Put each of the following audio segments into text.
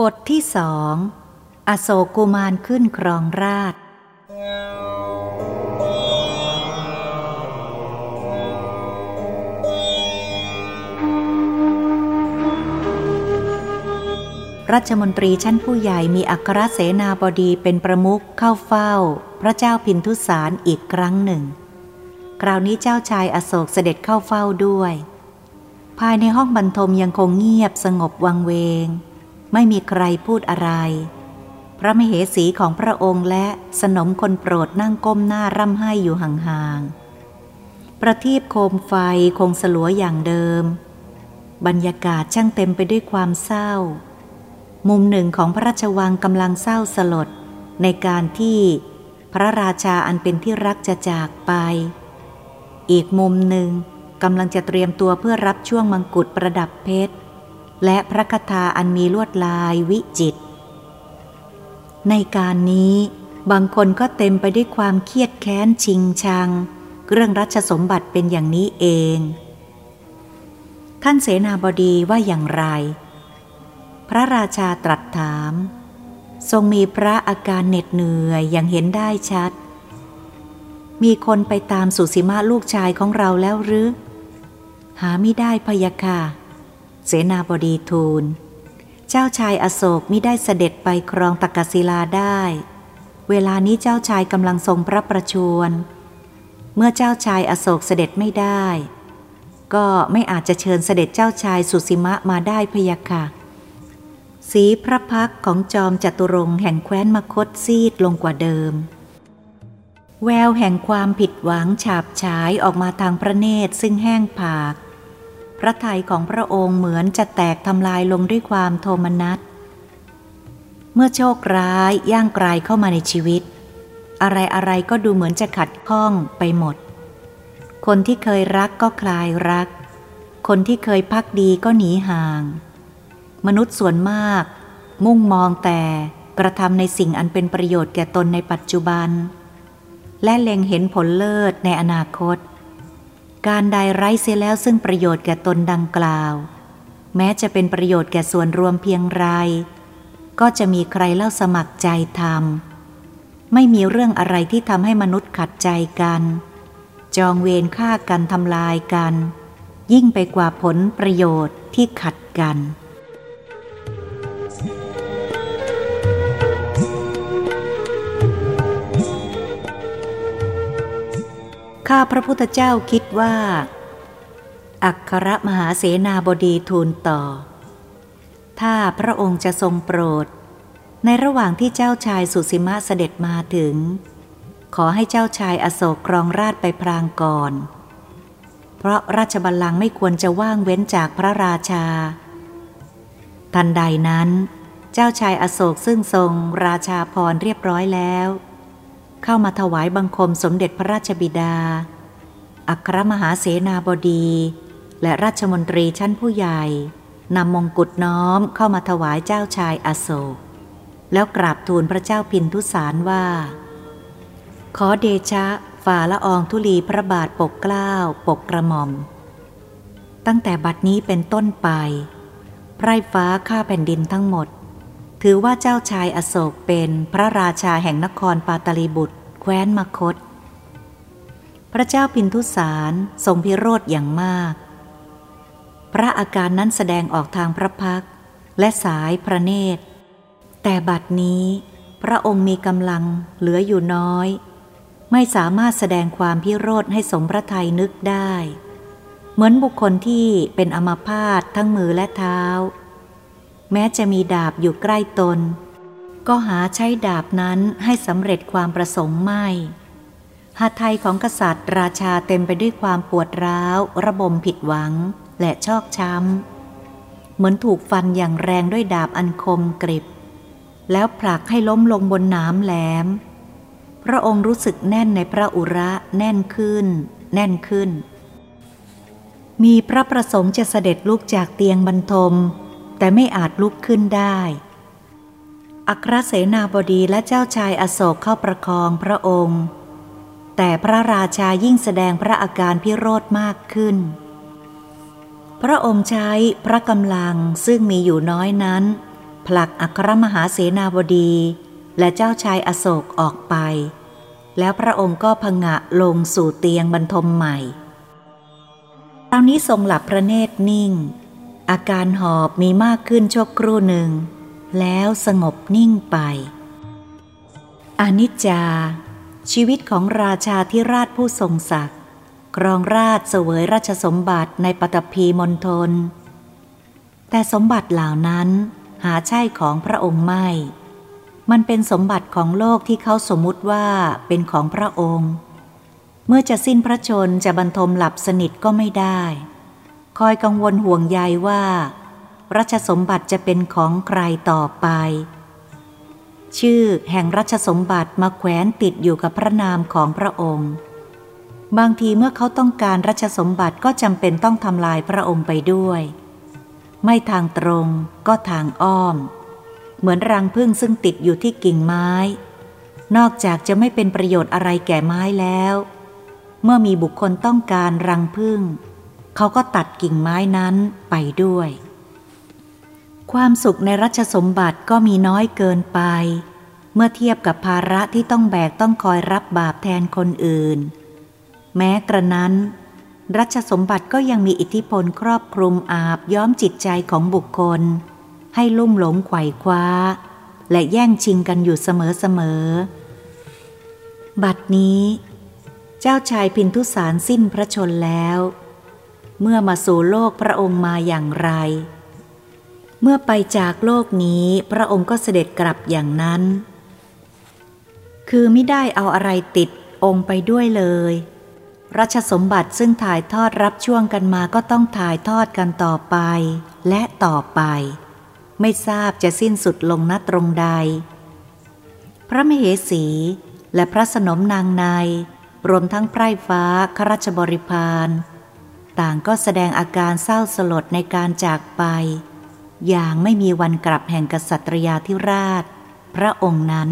บทที่สอง อโศกุมารขึ้นครองราช รัชมนตรีชั้นผู้ใหญ่มีอัครเสนาบดีเป็นประมุขเข้าเฝ้า พระเจ้าพินทุสารอีกครั้งหนึ่ง คราวนี้เจ้าชายอโศกเสด็จเข้าเฝ้าด้วย ภายในห้องบรรทมยังคงเงียบสงบวังเวง ไม่มีใครพูดอะไร พระมเหสีของพระองค์และสนมคนโปรดนั่งก้มหน้าร่ำไห้อยู่ห่างๆ ประทีปโคมไฟคงสลัวอย่างเดิม บรรยากาศช่างเต็มไปด้วยความเศร้า มุมหนึ่งของพระราชวังกำลังเศร้าสลดในการที่พระราชาอันเป็นที่รักจะจากไป อีกมุมหนึ่งกำลังจะเตรียมตัวเพื่อรับช่วงมังกุฎประดับเพชร และพระคาถาอันมีลวดลายวิจิต ในการนี้บางคนก็เต็มไปด้วยความเครียดแค้นชิงชัง เรื่องรัชสมบัติเป็นอย่างนี้เอง ท่านเสนาบดีว่าอย่างไร พระราชาตรัสถาม ทรงมีพระอาการเหน็ดเหนื่อยอย่างเห็นได้ชัด มีคนไปตามสุสีมาลูกชายของเราแล้วหรือ หาไม่ได้พยาค่ะ เสนาบดีทูล เจ้าชายอโศกมิได้เสด็จไปครองตกศิลาได้ เวลานี้เจ้าชายกำลังทรงพระประชวร เมื่อเจ้าชายอโศกเสด็จไม่ได้ ก็ไม่อาจจะเชิญเสด็จเจ้าชายสุสิมะมาได้พยาค่ะ สีพระพักของจอมจัตุรงแห่งแคว้นมคตซีดลงกว่าเดิม แววแห่งความผิดหวังฉาบฉายออกมาทางพระเนตรซึ่งแห้งผาก พระทัยของพระองค์เหมือนจะแตกทำลายลงด้วยความโทมนัส เมื่อโชคร้ายย่างกลายเข้ามาในชีวิต อะไรอะไรก็ดูเหมือนจะขัดข้องไปหมด คนที่เคยรักก็คลายรัก คนที่เคยพักดีก็หนีห่าง มนุษย์ส่วนมาก มุ่งมองแต่กระทำในสิ่งอันเป็นประโยชน์แก่ตนในปัจจุบัน และเล็งเห็นผลเลิศในอนาคต การใดไร้เสียแล้วซึ่งประโยชน์แก่ตนดังกล่าว แม้จะเป็นประโยชน์แก่ส่วนรวมเพียงไร ก็จะมีใครเล่าสมัครใจทำไม่มีเรื่องอะไรที่ทำให้มนุษย์ขัดใจกัน จองเวรฆ่ากันทำลายกัน ยิ่งไปกว่าผลประโยชน์ที่ขัดกัน ข้าพระพุทธเจ้าคิดว่า อัครมหาเสนาบดีทูลต่อ ถ้าพระองค์จะทรงโปรด ในระหว่างที่เจ้าชายสุสิมะเสด็จมาถึง ขอให้เจ้าชายอโศกครองราชไปพรางก่อน เพราะราชบัลลังก์ไม่ควรจะว่างเว้นจากพระราชา ทันใดนั้น เจ้าชายอโศกซึ่งทรงราชาพรเรียบร้อยแล้ว เข้ามาถวายบังคมสมเด็จพระราชบิดา อัครมหาเสนาบดี และราชมนตรีชั้นผู้ใหญ่นำมงกุฎน้อมเข้ามาถวายเจ้าชายอโศก แล้วกราบทูลพระเจ้าพินทุสารว่า ขอเดชะฝ่าละอองธุลีพระบาทปกเกล้าปกกระหม่อม ตั้งแต่บัดนี้เป็นต้นไป ไพร่ฟ้าข้าแผ่นดินทั้งหมด ถือว่าเจ้าชายอโศกเป็นพระราชาแห่งนครปาตลีบุตร แคว้นมคต พระเจ้าพินทุสารทรงพิโรธอย่างมาก พระอาการนั้นแสดงออกทางพระพักและสายพระเนตร แต่บัดนี้ พระองค์มีกำลังเหลืออยู่น้อย ไม่สามารถแสดงความพิโรธให้สมพระทัยนึกได้ เหมือนบุคคลที่เป็นอมาพาตทั้งมือและเท้า แม้จะมีดาบอยู่ใกล้ตน ก็หาใช้ดาบนั้นให้สำเร็จความประสงค์ไม่ หาไทยของกษัตริย์ราชาเต็มไปด้วยความปวดร้าว ระบมผิดหวัง และชอกช้ำ เหมือนถูกฟันอย่างแรงด้วยดาบอันคมกริบ แล้วผลักให้ล้มลงบนน้ำแหลม พระองค์รู้สึกแน่นในพระอุระแน่นขึ้น แน่นขึ้น มีพระประสงค์จะเสด็จลุกจากเตียงบรรทม แต่ไม่อาจลุกขึ้นได้ อัครเสนาบดีและเจ้าชายอโศกเข้าประคองพระองค์ แต่พระราชายิ่งแสดงพระอาการพิโรธมากขึ้น พระองค์ใช้พระกำลังซึ่งมีอยู่น้อยนั้น ผลักอัครมหาเสนาบดีและเจ้าชายอโศกออกไป แล้วพระองค์ก็พงะลงสู่เตียงบรรทมใหม่ตอนนี้ทรงหลับพระเนตรนิ่ง อาการหอบมีมากขึ้นชั่วครู่หนึ่ง แล้วสงบนิ่งไป อนิจจา ชีวิตของราชาที่ราชผู้ทรงศักดิ์ครองราชเสวยราชสมบัติในปตพีมณฑลแต่สมบัติเหล่านั้นหาใช่ของพระองค์ไม่ มันเป็นสมบัติของโลกที่เขาสมมุติว่าเป็นของพระองค์ เมื่อจะสิ้นพระชนจะบรรทมหลับสนิทก็ไม่ได้ คอยกังวลห่วงใยว่ารัชสมบัติจะเป็นของใครต่อไป ชื่อแห่งรัชสมบัติมาแขวนติดอยู่กับพระนามของพระองค์ บางทีเมื่อเขาต้องการรัชสมบัติก็จำเป็นต้องทำลายพระองค์ไปด้วย ไม่ทางตรงก็ทางอ้อม เหมือนรังพึ่งซึ่งติดอยู่ที่กิ่งไม้ นอกจากจะไม่เป็นประโยชน์อะไรแก่ไม้แล้ว เมื่อมีบุคคลต้องการรังพึ่ง เขาก็ตัดกิ่งไม้นั้นไปด้วย ความสุขในรัชสมบัติก็มีน้อยเกินไป เมื่อเทียบกับภาระที่ต้องแบกต้องคอยรับบาปแทนคนอื่น แม้กระนั้น รัชสมบัติก็ยังมีอิทธิพลครอบคลุมอาบย้อมจิตใจของบุคคล ให้ลุ่มหลงไขว่คว้า และแย่งชิงกันอยู่เสมอๆบัดนี้ เจ้าชายพินทุสารสิ้นพระชนแล้ว เมื่อมาสู่โลกพระองค์มาอย่างไร เมื่อไปจากโลกนี้พระองค์ก็เสด็จกลับอย่างนั้น คือไม่ได้เอาอะไรติดองค์ไปด้วยเลย รัชสมบัติซึ่งถ่ายทอดรับช่วงกันมาก็ต้องถ่ายทอดกันต่อไป และต่อไป ไม่ทราบจะสิ้นสุดลงณตรงใด พระมเหสีและพระสนมนางใน รวมทั้งไพร่ฟ้าขราชบริพาร ต่างก็แสดงอาการเศร้าสลดในการจากไป อย่างไม่มีวันกลับแห่งกษัตริยาธิราช พระองค์นั้น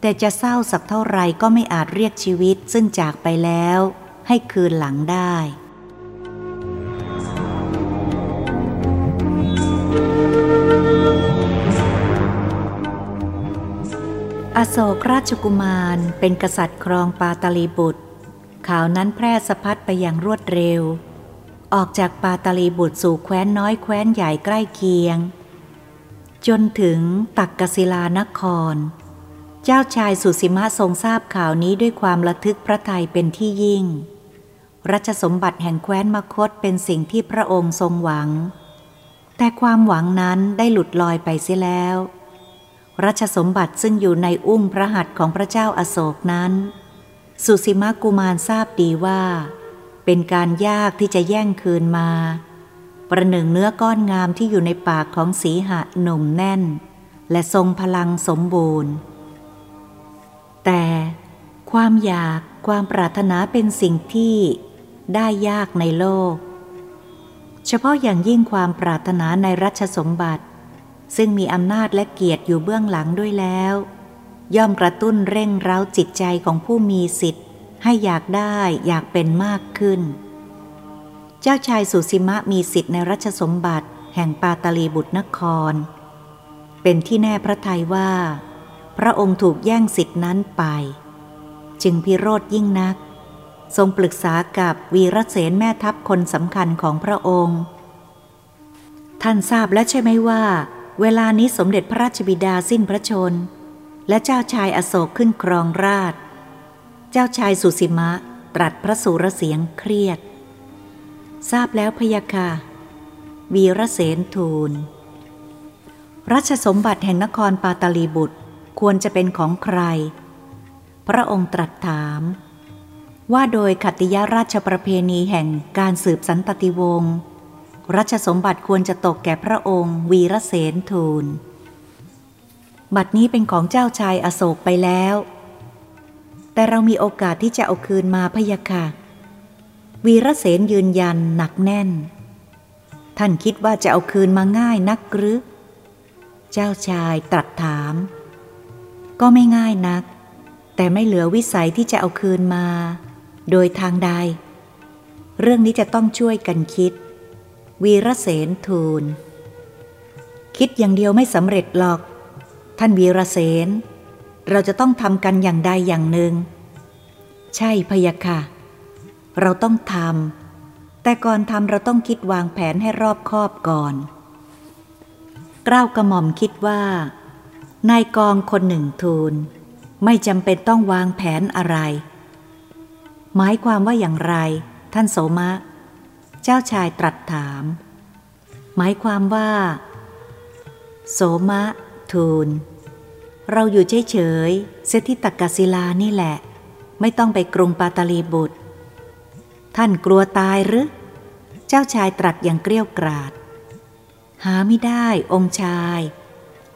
แต่จะเศร้าสักเท่าไรก็ไม่อาจเรียกชีวิตซึ่งจากไปแล้ว ให้คืนหลังได้อโศกราชกุมารเป็นกษัตริย์ครองปาตาลีบุตร ข่าวนั้นแพร่สะพัดไปอย่างรวดเร็ว ออกจากปาตาลีบุตรสู่แคว้นน้อยแคว้นใหญ่ใกล้เคียง จนถึงตักกศิลานคร เจ้าชายสุสีมะทรงทราบข่าวนี้ด้วยความระทึกพระทัยเป็นที่ยิ่ง รัชสมบัติแห่งแคว้นมคตเป็นสิ่งที่พระองค์ทรงหวัง แต่ความหวังนั้นได้หลุดลอยไปเสียแล้วรัชสมบัติซึ่งอยู่ในอุ้งพระหัตถ์ของพระเจ้าอาโศกนั้น สุสีมะกุมารทราบดีว่า เป็นการยากที่จะแย่งคืนมา ประหนึ่งเนื้อก้อนงามที่อยู่ในปากของสีหะหนุ่มแน่น และทรงพลังสมบูรณ์ แต่ความอยากความปรารถนาเป็นสิ่งที่ได้ยากในโลก เฉพาะอย่างยิ่งความปรารถนาในรัชสมบัติ ซึ่งมีอำนาจและเกียรติอยู่เบื้องหลังด้วยแล้ว ย่อมกระตุ้นเร่งเร้าจิตใจของผู้มีสิทธิ์ ให้อยากได้อยากเป็นมากขึ้น เจ้าชายสุสิมะมีสิทธิ์ในรัชสมบัติ แห่งปาตาลีบุตรนคร เป็นที่แน่พระทัยว่า พระองค์ถูกแย่งสิทธินั้นไป จึงพิโรธยิ่งนัก ทรงปรึกษากับวีรเสนแม่ทัพคนสำคัญของพระองค์ ท่านทราบแล้วใช่ไหมว่า เวลานี้สมเด็จพระราชบิดาสิ้นพระชน และเจ้าชายอโศกขึ้นครองราช เจ้าชายสุสิมะตรัสพระสุรเสียงเครียด ทราบแล้วพยาค่ะ วีรเสนทูล รัชสมบัติแห่งนครปาตาลีบุตรควรจะเป็นของใคร พระองค์ตรัสถาม ว่าโดยขัติยราชประเพณีแห่งการสืบสันตติวงศ์รัชสมบัติควรจะตกแก่พระองค์วีรเสนทูล บัดนี้เป็นของเจ้าชายอโศกไปแล้ว แต่เรามีโอกาสที่จะเอาคืนมาพยาค่ะ วีรเสนยืนยันหนักแน่น ท่านคิดว่าจะเอาคืนมาง่ายนักหรือ เจ้าชายตรัสถาม ก็ไม่ง่ายนัก แต่ไม่เหลือวิสัยที่จะเอาคืนมา โดยทางใด เรื่องนี้จะต้องช่วยกันคิด วีรเสนทูลคคิดอย่างเดียวไม่สำเร็จหรอก ท่านวีรเสนเราจะต้องทำกันอย่างใดอย่างหนึ่ง ใช่พยาค่ะ เราต้องทำแต่ก่อนทำเราต้องคิดวางแผนให้รอบคอบก่อนกล้าวกระหม่อมคิดว่า นายกองคนหนึ่งทูล ไม่จำเป็นต้องวางแผนอะไร หมายความว่าอย่างไร ท่านโสมะ เจ้าชายตรัสถาม หมายความว่า โสมะ ทูล เราอยู่เฉยๆเซติตกศิลานี่แหละ ไม่ต้องไปกรุงปาตาลีบุตร ท่านกลัวตายหรือ เจ้าชายตรัสอย่างเกลี้ยกราด หาไม่ได้องค์ชาย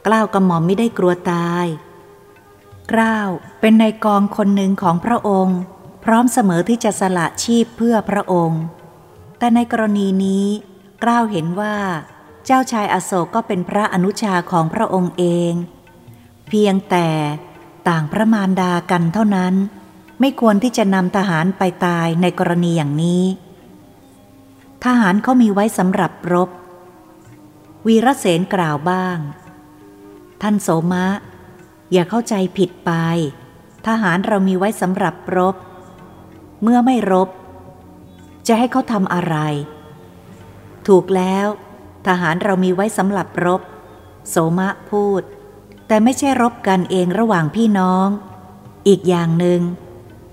กล้าวกระหม่อมไม่ได้กลัวตายกล้าวเป็นนายกองคนหนึ่งของพระองค์ พร้อมเสมอที่จะสละชีพเพื่อพระองค์ แต่ในกรณีนี้กล้าวเห็นว่า เจ้าชายอโศกก็เป็นพระอนุชาของพระองค์เอง เพียงแต่ต่างพระมารดากันเท่านั้น ไม่ควรที่จะนำทหารไปตายในกรณีอย่างนี้ ทหารเขามีไว้สำหรับรบ วีรเสนกล่าวบ้าง ท่านโสมะ อย่าเข้าใจผิดไป ทหารเรามีไว้สำหรับรบ เมื่อไม่รบ จะให้เขาทำอะไร ถูกแล้ว ทหารเรามีไว้สำหรับรบ โสมะพูด แต่ไม่ใช่รบกันเองระหว่างพี่น้อง อีกอย่างหนึง่ง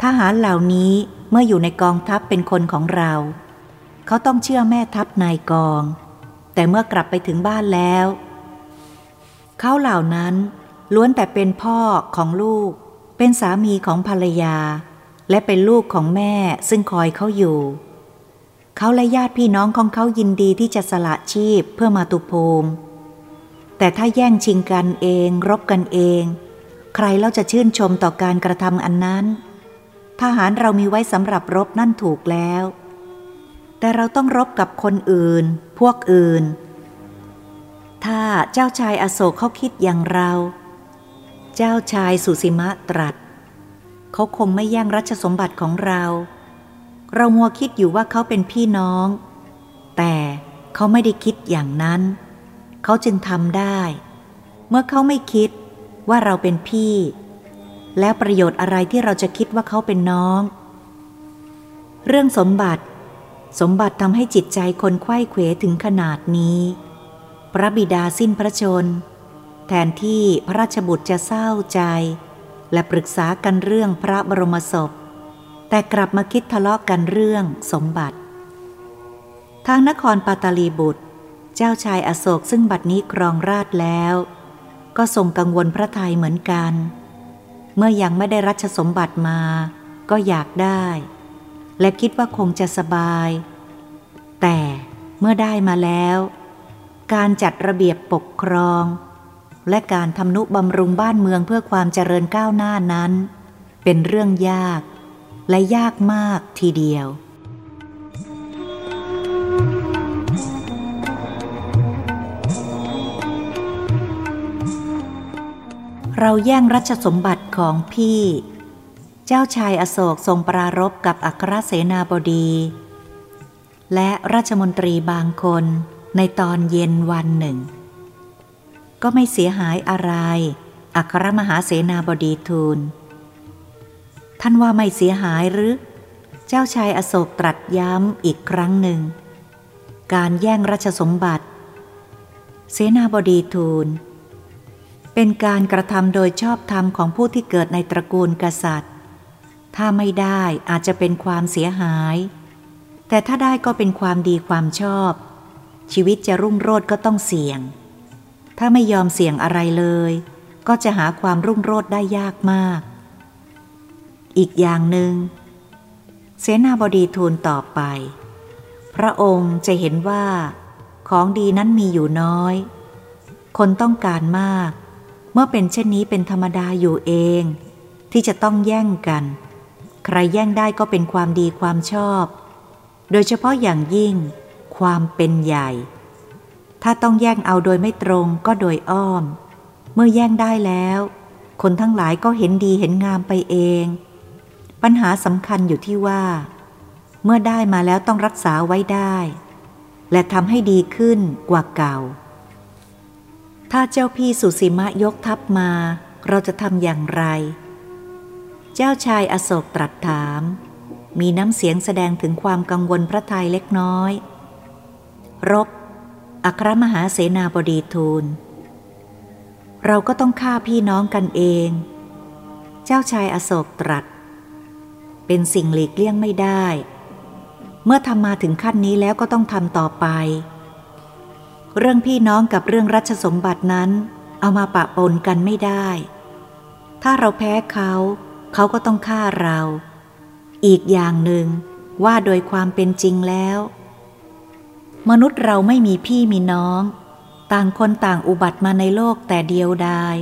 ทหารเหล่านี้เมื่ออยู่ในกองทัพเป็นคนของเรา เขาต้องเชื่อแม่ทัพนายกอง แต่เมื่อกลับไปถึงบ้านแล้ว เขาเหล่านั้นล้วนแต่เป็นพ่อของลูก เป็นสามีของภรรยา และเป็นลูกของแม่ซึ่งคอยเขาอยู่ เขาและญาติพี่น้องของเขายินดีที่จะสละชีพเพื่อมาตุภูมิ แต่ถ้าแย่งชิงกันเอง รบกันเอง ใครเล่าจะชื่นชมต่อการกระทำอันนั้น ทหารเรามีไว้สำหรับรบนั่นถูกแล้ว แต่เราต้องรบกับคนอื่น พวกอื่น ถ้าเจ้าชายอโศกเขาคิดอย่างเรา เจ้าชายสุสิมะตรัส เขาคงไม่แย่งรัชสมบัติของเรา เรามัวคิดอยู่ว่าเขาเป็นพี่น้อง แต่เขาไม่ได้คิดอย่างนั้น เขาจึงทำได้ เมื่อเขาไม่คิดว่าเราเป็นพี่ แล้วประโยชน์อะไรที่เราจะคิดว่าเขาเป็นน้อง เรื่องสมบัติ สมบัติทำให้จิตใจคนไข้เขวถึงขนาดนี้ พระบิดาสิ้นพระชน แทนที่พระราชบุตรจะเศร้าใจ และปรึกษากันเรื่องพระบรมศพ แต่กลับมาคิดทะเลาะกันเรื่องสมบัติทางนครปาตาลีบุตร เจ้าชายอโศกซึ่งบัดนี้ครองราชแล้ว ก็ทรงกังวลพระทัยเหมือนกัน เมื่อยังไม่ได้รัชสมบัติมา ก็อยากได้ และคิดว่าคงจะสบาย แต่เมื่อได้มาแล้ว การจัดระเบียบปกครอง และการทำนุบำรุงบ้านเมืองเพื่อความเจริญก้าวหน้านั้น เป็นเรื่องยาก และยากมากทีเดียว เราแย่งรัชสมบัติของพี่ เจ้าชายอโศกทรงปรารบกับอัครเสนาบดี และราชมนตรีบางคนในตอนเย็นวันหนึ่ง ก็ไม่เสียหายอะไร อัครมหาเสนาบดีทูล ท่านว่าไม่เสียหายหรือ เจ้าชายอโศกตรัสย้ำอีกครั้งหนึ่ง การแย่งราชสมบัติ เสนาบดีทูล เป็นการกระทำโดยชอบธรรมของผู้ที่เกิดในตระกูลกษัตริย์ ถ้าไม่ได้อาจจะเป็นความเสียหาย แต่ถ้าได้ก็เป็นความดีความชอบ ชีวิตจะรุ่งโรจน์ก็ต้องเสี่ยง ถ้าไม่ยอมเสี่ยงอะไรเลย ก็จะหาความรุ่งโรจน์ได้ยากมาก อีกอย่างหนึง่งเสนาบดีทูลต่อไป พระองค์จะเห็นว่า ของดีนั้นมีอยู่น้อย คนต้องการมาก เมื่อเป็นเช่นนี้เป็นธรรมดาอยู่เอง ที่จะต้องแย่งกัน ใครแย่งได้ก็เป็นความดีความชอบ โดยเฉพาะอย่างยิ่ง ความเป็นใหญ่ ถ้าต้องแย่งเอาโดยไม่ตรงก็โดยอ้อม เมื่อแย่งได้แล้ว คนทั้งหลายก็เห็นดีเห็นงามไปเอง ปัญหาสำคัญอยู่ที่ว่า เมื่อได้มาแล้วต้องรักษาไว้ได้ และทำให้ดีขึ้นกว่าเก่า ถ้าเจ้าพี่สุสีมะยกทัพมา เราจะทำอย่างไร เจ้าชายอโศกตรัสถาม มีน้ำเสียงแสดงถึงความกังวลพระทัยเล็กน้อย รบ อัครมหาเสนาบดีทูล เราก็ต้องฆ่าพี่น้องกันเอง เจ้าชายอโศกตรัส เป็นสิ่งหลีกเลี่ยงไม่ได้ เมื่อทำมาถึงขั้นนี้แล้วก็ต้องทำต่อไป เรื่องพี่น้องกับเรื่องรัชสมบัตินั้น เอามาปะปนกันไม่ได้ ถ้าเราแพ้เขา เขาก็ต้องฆ่าเรา อีกอย่างหนึ่งว่าโดยความเป็นจริงแล้ว มนุษย์เราไม่มีพี่มีน้อง ต่างคนต่างอุบัติมาในโลกแต่เดียวดาย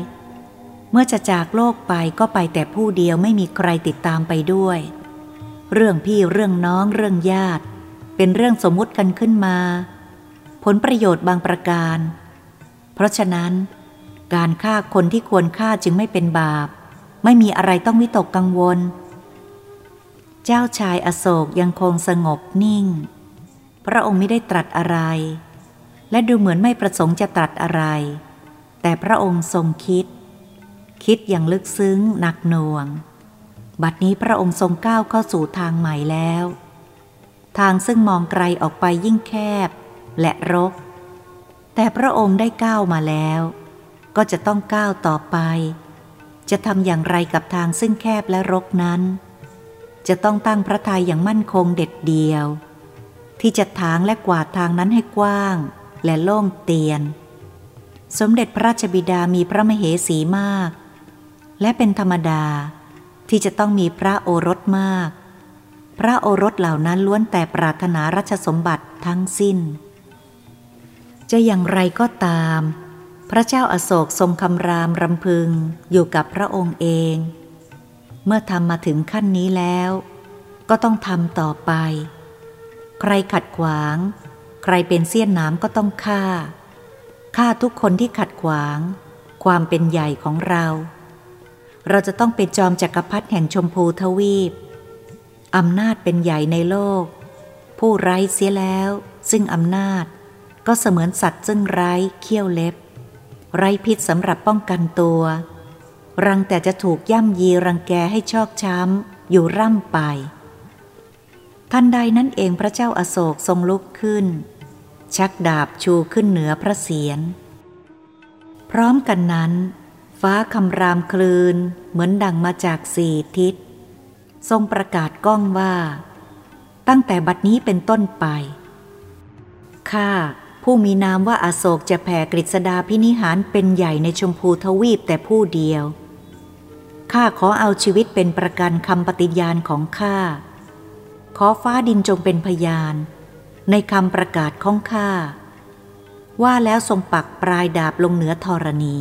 เมื่อจะจากโลกไปก็ไปแต่ผู้เดียวไม่มีใครติดตามไปด้วย เรื่องพี่เรื่องน้องเรื่องญาติ เป็นเรื่องสมมุติกันขึ้นมา ผลประโยชน์บางประการ เพราะฉะนั้น การฆ่าคนที่ควรฆ่าจึงไม่เป็นบาป ไม่มีอะไรต้องวิตกกังวล เจ้าชายอโศกยังคงสงบนิ่ง พระองค์ไม่ได้ตรัสอะไร และดูเหมือนไม่ประสงค์จะตรัสอะไร แต่พระองค์ทรงคิด คิดอย่างลึกซึ้งหนักหน่วง บัดนี้พระองค์ทรงก้าวเข้าสู่ทางใหม่แล้ว ทางซึ่งมองไกลออกไปยิ่งแคบ และรก แต่พระองค์ได้ก้าวมาแล้ว ก็จะต้องก้าวต่อไป จะทำอย่างไรกับทางซึ่งแคบและรกนั้น จะต้องตั้งพระทัยอย่างมั่นคงเด็ดเดียว ที่จะถางและกวาดทางนั้นให้กว้าง และโล่งเตียน สมเด็จพระราชบิดามีพระมเหสีมาก และเป็นธรรมดาที่จะต้องมีพระโอรสมาก พระโอรสเหล่านั้นล้วนแต่ปรารถนารัชสมบัติทั้งสิ้น จะอย่างไรก็ตาม พระเจ้าอาโศกทรงคำรามรำพึงอยู่กับพระองค์เอง เมื่อทำมาถึงขั้นนี้แล้ว ก็ต้องทำต่อไป ใครขัดขวาง ใครเป็นเสี้ยนน้ำก็ต้องฆ่าฆ่าทุกคนที่ขัดขวาง ความเป็นใหญ่ของเรา เราจะต้องเป็นจอมจักรพรรดิแห่งชมพูทวีปอำนาจเป็นใหญ่ในโลก ผู้ไร้เสียแล้ว ซึ่งอำนาจ ก็เสมือนสัตว์ซึ่งไร้เขี้ยวเล็บ ไร้พิษสำหรับป้องกันตัว รังแต่จะถูกย่ำยีรังแกให้ชอกช้ำอยู่ร่ำไป ทันใดนั้นเองพระเจ้าอาโศกทรงลุกขึ้น ชักดาบชูขึ้นเหนือพระเศียร พร้อมกันนั้น ฟ้าคำรามคลืนเหมือนดังมาจากสี่ทิศ ทรงประกาศก้องว่า ตั้งแต่บัดนี้เป็นต้นไปข้า ผู้มีนามว่าอาโศกจะแผ่กฤษดาพินิหารเป็นใหญ่ในชมพูทวีปแต่ผู้เดียว ข้าขอเอาชีวิตเป็นประกันคำปฏิญาณของข้า ขอฟ้าดินจงเป็นพยาน ในคำประกาศของข้า ว่าแล้วทรงปักปลายดาบลงเหนือธรณี